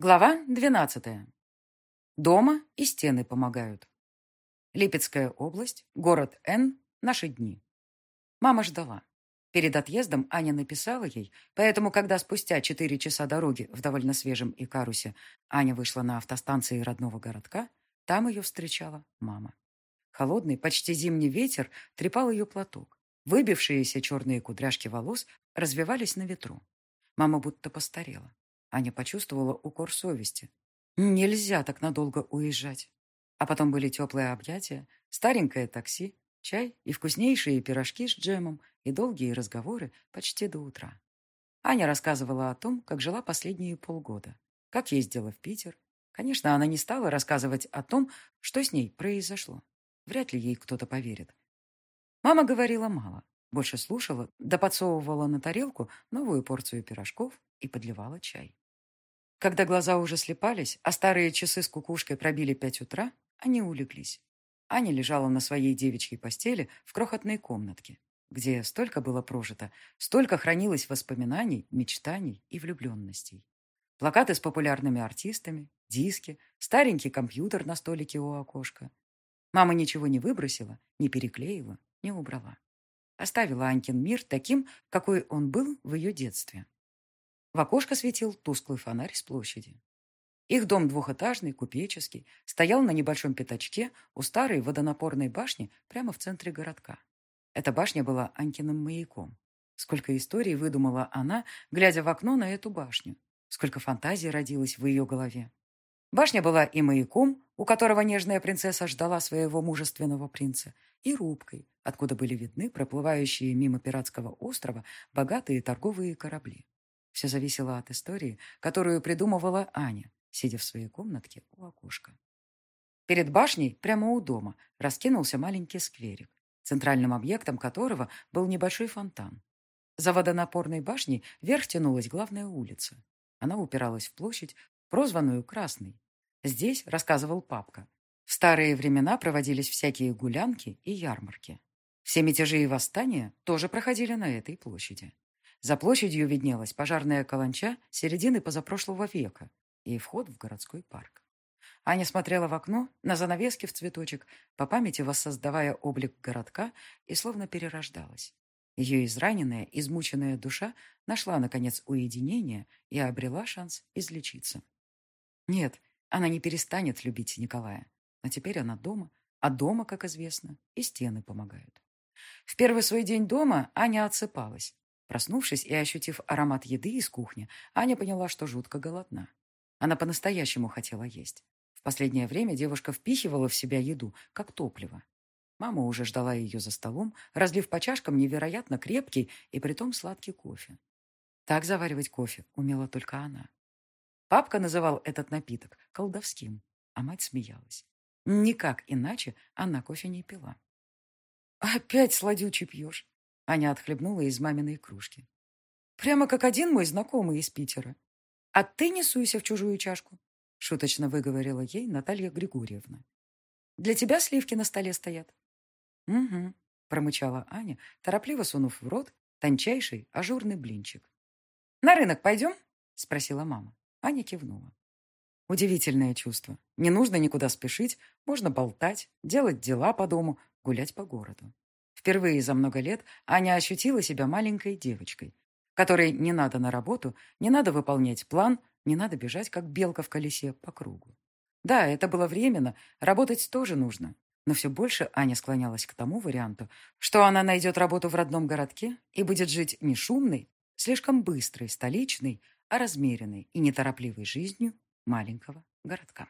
Глава 12. Дома и стены помогают. Липецкая область, город Н, наши дни. Мама ждала. Перед отъездом Аня написала ей, поэтому, когда спустя четыре часа дороги в довольно свежем Икарусе Аня вышла на автостанции родного городка, там ее встречала мама. Холодный, почти зимний ветер трепал ее платок. Выбившиеся черные кудряшки волос развивались на ветру. Мама будто постарела. Аня почувствовала укор совести. Нельзя так надолго уезжать. А потом были теплые объятия, старенькое такси, чай и вкуснейшие пирожки с джемом и долгие разговоры почти до утра. Аня рассказывала о том, как жила последние полгода, как ездила в Питер. Конечно, она не стала рассказывать о том, что с ней произошло. Вряд ли ей кто-то поверит. Мама говорила мало, больше слушала, да подсовывала на тарелку новую порцию пирожков и подливала чай. Когда глаза уже слепались, а старые часы с кукушкой пробили пять утра, они улеглись. Аня лежала на своей девичьей постели в крохотной комнатке, где столько было прожито, столько хранилось воспоминаний, мечтаний и влюбленностей. Плакаты с популярными артистами, диски, старенький компьютер на столике у окошка. Мама ничего не выбросила, не переклеила, не убрала. Оставила Анькин мир таким, какой он был в ее детстве. В окошко светил тусклый фонарь с площади. Их дом двухэтажный, купеческий, стоял на небольшом пятачке у старой водонапорной башни прямо в центре городка. Эта башня была Анькиным маяком. Сколько историй выдумала она, глядя в окно на эту башню. Сколько фантазий родилось в ее голове. Башня была и маяком, у которого нежная принцесса ждала своего мужественного принца, и рубкой, откуда были видны проплывающие мимо пиратского острова богатые торговые корабли. Все зависело от истории, которую придумывала Аня, сидя в своей комнатке у окошка. Перед башней, прямо у дома, раскинулся маленький скверик, центральным объектом которого был небольшой фонтан. За водонапорной башней вверх тянулась главная улица. Она упиралась в площадь, прозванную Красной. Здесь, рассказывал папка, в старые времена проводились всякие гулянки и ярмарки. Все мятежи и восстания тоже проходили на этой площади. За площадью виднелась пожарная каланча середины позапрошлого века и вход в городской парк. Аня смотрела в окно на занавески в цветочек, по памяти воссоздавая облик городка и словно перерождалась. Ее израненная, измученная душа нашла, наконец, уединение и обрела шанс излечиться. Нет, она не перестанет любить Николая. Но теперь она дома, а дома, как известно, и стены помогают. В первый свой день дома Аня отсыпалась. Проснувшись и ощутив аромат еды из кухни, Аня поняла, что жутко голодна. Она по-настоящему хотела есть. В последнее время девушка впихивала в себя еду, как топливо. Мама уже ждала ее за столом, разлив по чашкам невероятно крепкий и притом сладкий кофе. Так заваривать кофе умела только она. Папка называл этот напиток колдовским, а мать смеялась. Никак иначе она кофе не пила. «Опять сладючий пьешь?» Аня отхлебнула из маминой кружки. «Прямо как один мой знакомый из Питера. А ты не суйся в чужую чашку», шуточно выговорила ей Наталья Григорьевна. «Для тебя сливки на столе стоят». «Угу», промычала Аня, торопливо сунув в рот тончайший ажурный блинчик. «На рынок пойдем?» спросила мама. Аня кивнула. Удивительное чувство. Не нужно никуда спешить, можно болтать, делать дела по дому, гулять по городу. Впервые за много лет Аня ощутила себя маленькой девочкой, которой не надо на работу, не надо выполнять план, не надо бежать, как белка в колесе, по кругу. Да, это было временно, работать тоже нужно. Но все больше Аня склонялась к тому варианту, что она найдет работу в родном городке и будет жить не шумной, слишком быстрой, столичной, а размеренной и неторопливой жизнью маленького городка.